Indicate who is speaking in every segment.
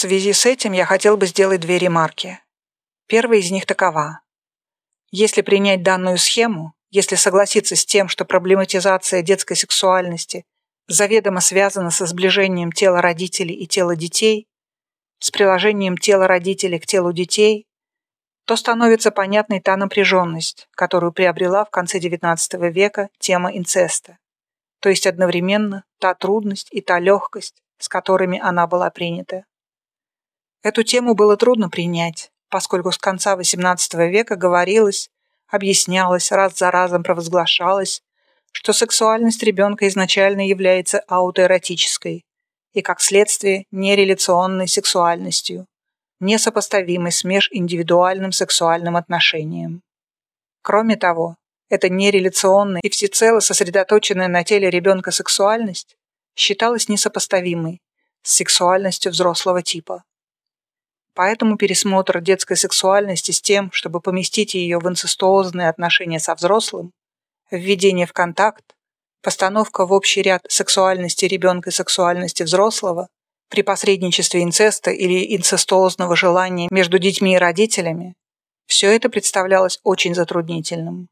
Speaker 1: связи с этим я хотел бы сделать две ремарки. Первая из них такова. Если принять данную схему, если согласиться с тем, что проблематизация детской сексуальности заведомо связана со сближением тела родителей и тела детей, с приложением тела родителей к телу детей, то становится понятной та напряженность, которую приобрела в конце XIX века тема инцеста, то есть одновременно та трудность и та легкость, с которыми она была принята. Эту тему было трудно принять, поскольку с конца XVIII века говорилось, объяснялось, раз за разом провозглашалось, что сексуальность ребенка изначально является аутоэротической и, как следствие, нереляционной сексуальностью, несопоставимой с межиндивидуальным сексуальным отношением. Кроме того, эта нереляционная и всецело сосредоточенная на теле ребенка сексуальность считалась несопоставимой с сексуальностью взрослого типа. Поэтому пересмотр детской сексуальности с тем, чтобы поместить ее в инцестуозные отношения со взрослым, введение в контакт, постановка в общий ряд сексуальности ребенка и сексуальности взрослого при посредничестве инцеста или инцестуозного желания между детьми и родителями, все это представлялось очень затруднительным.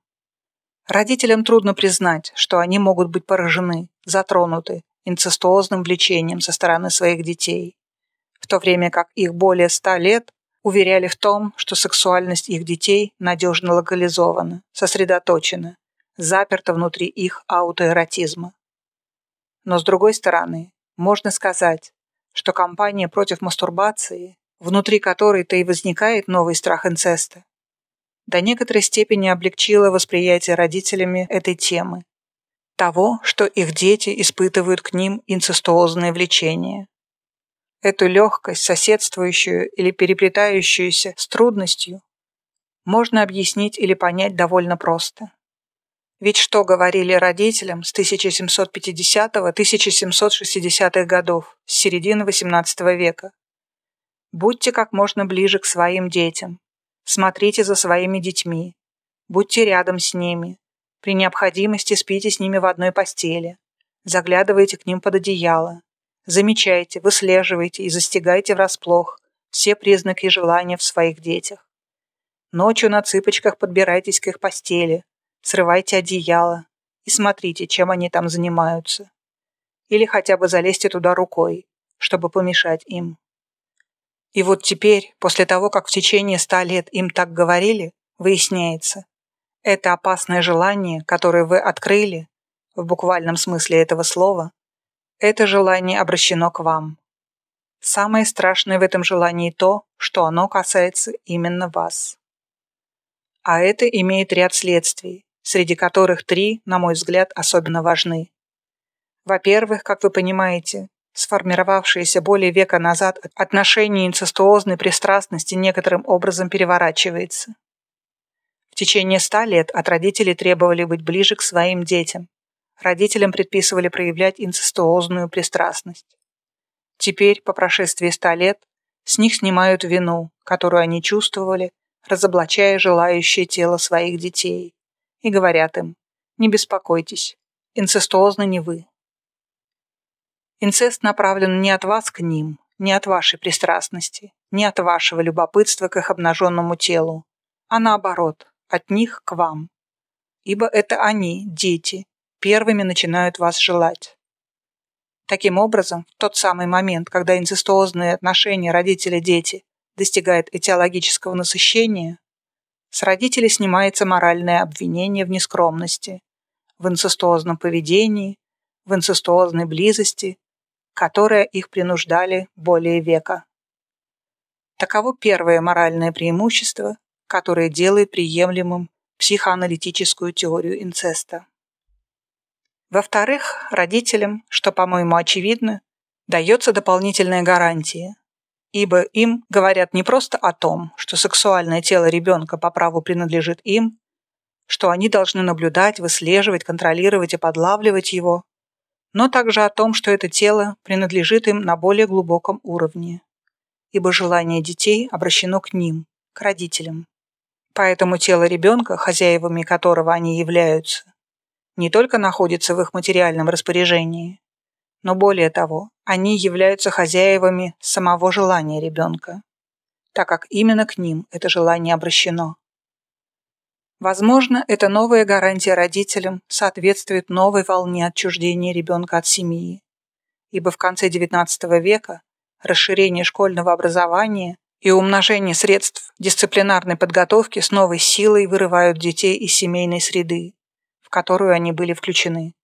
Speaker 1: Родителям трудно признать, что они могут быть поражены, затронуты инцестуозным влечением со стороны своих детей, в то время как их более ста лет уверяли в том, что сексуальность их детей надежно локализована, сосредоточена, заперта внутри их аутоэротизма. Но с другой стороны, можно сказать, что кампания против мастурбации, внутри которой-то и возникает новый страх инцеста, до некоторой степени облегчила восприятие родителями этой темы, того, что их дети испытывают к ним инцестуозное влечение. Эту легкость, соседствующую или переплетающуюся с трудностью, можно объяснить или понять довольно просто. Ведь что говорили родителям с 1750-1760-х годов, с середины XVIII века? Будьте как можно ближе к своим детям, смотрите за своими детьми, будьте рядом с ними, при необходимости спите с ними в одной постели, заглядывайте к ним под одеяло, замечайте, выслеживайте и застигайте врасплох все признаки желания в своих детях. Ночью на цыпочках подбирайтесь к их постели, срывайте одеяло и смотрите, чем они там занимаются. Или хотя бы залезьте туда рукой, чтобы помешать им. И вот теперь, после того, как в течение ста лет им так говорили, выясняется, это опасное желание, которое вы открыли, в буквальном смысле этого слова, это желание обращено к вам. Самое страшное в этом желании то, что оно касается именно вас. А это имеет ряд следствий, среди которых три, на мой взгляд, особенно важны. Во-первых, как вы понимаете, сформировавшееся более века назад отношение инцестуозной пристрастности некоторым образом переворачивается. В течение ста лет от родителей требовали быть ближе к своим детям. Родителям предписывали проявлять инцестуозную пристрастность. Теперь, по прошествии ста лет, с них снимают вину, которую они чувствовали, разоблачая желающее тело своих детей и говорят им «Не беспокойтесь, инцестуозно не вы». Инцест направлен не от вас к ним, не от вашей пристрастности, не от вашего любопытства к их обнаженному телу, а наоборот, от них к вам. Ибо это они, дети, первыми начинают вас желать. Таким образом, в тот самый момент, когда инцестуозные отношения родители-дети достигают этиологического насыщения, с родителей снимается моральное обвинение в нескромности, в инцестуозном поведении, в инцестуозной близости, которая их принуждали более века. Таково первое моральное преимущество, которое делает приемлемым психоаналитическую теорию инцеста. Во-вторых, родителям, что, по-моему, очевидно, дается дополнительная гарантия, ибо им говорят не просто о том, что сексуальное тело ребенка по праву принадлежит им, что они должны наблюдать, выслеживать, контролировать и подлавливать его, но также о том, что это тело принадлежит им на более глубоком уровне, ибо желание детей обращено к ним, к родителям. Поэтому тело ребенка, хозяевами которого они являются, не только находится в их материальном распоряжении, но более того, они являются хозяевами самого желания ребенка, так как именно к ним это желание обращено. Возможно, эта новая гарантия родителям соответствует новой волне отчуждения ребенка от семьи, ибо в конце XIX века расширение школьного образования и умножение средств дисциплинарной подготовки с новой силой вырывают детей из семейной среды, в которую они были включены.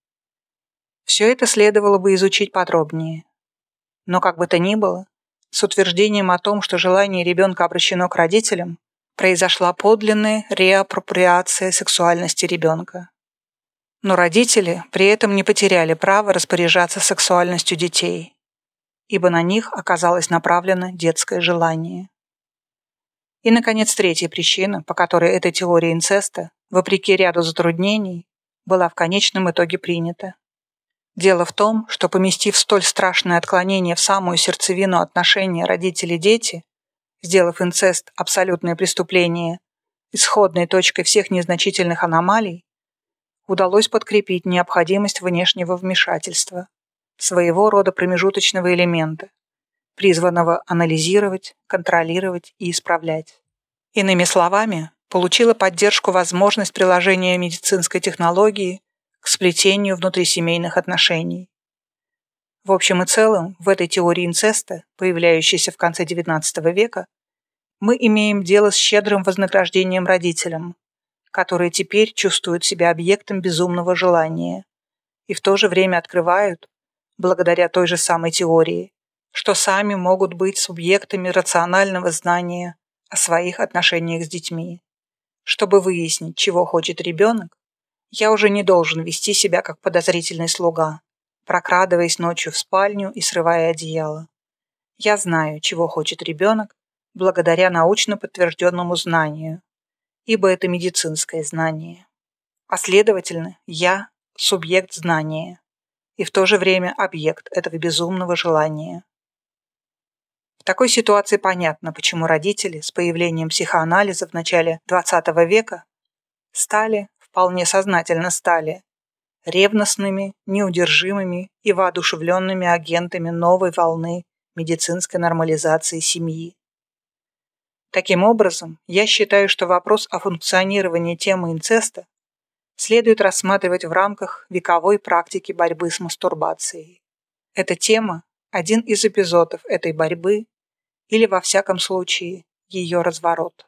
Speaker 1: Все это следовало бы изучить подробнее. Но как бы то ни было, с утверждением о том, что желание ребенка обращено к родителям, произошла подлинная реапроприация сексуальности ребенка. Но родители при этом не потеряли право распоряжаться сексуальностью детей, ибо на них оказалось направлено детское желание. И, наконец, третья причина, по которой эта теория инцеста, вопреки ряду затруднений, была в конечном итоге принята. Дело в том, что поместив столь страшное отклонение в самую сердцевину отношений родители-дети, сделав инцест абсолютное преступление, исходной точкой всех незначительных аномалий, удалось подкрепить необходимость внешнего вмешательства, своего рода промежуточного элемента, призванного анализировать, контролировать и исправлять. Иными словами, получила поддержку возможность приложения медицинской технологии к сплетению внутрисемейных отношений. В общем и целом, в этой теории инцеста, появляющейся в конце XIX века, мы имеем дело с щедрым вознаграждением родителям, которые теперь чувствуют себя объектом безумного желания и в то же время открывают, благодаря той же самой теории, что сами могут быть субъектами рационального знания о своих отношениях с детьми. Чтобы выяснить, чего хочет ребенок, я уже не должен вести себя как подозрительный слуга, прокрадываясь ночью в спальню и срывая одеяло. Я знаю, чего хочет ребенок, благодаря научно подтвержденному знанию, ибо это медицинское знание. А следовательно, я – субъект знания и в то же время объект этого безумного желания. В такой ситуации понятно, почему родители с появлением психоанализа в начале XX века стали вполне сознательно стали ревностными, неудержимыми и воодушевленными агентами новой волны медицинской нормализации семьи. Таким образом, я считаю, что вопрос о функционировании темы инцеста следует рассматривать в рамках вековой практики борьбы с мастурбацией. Эта тема – один из эпизодов этой борьбы или, во всяком случае, ее разворот.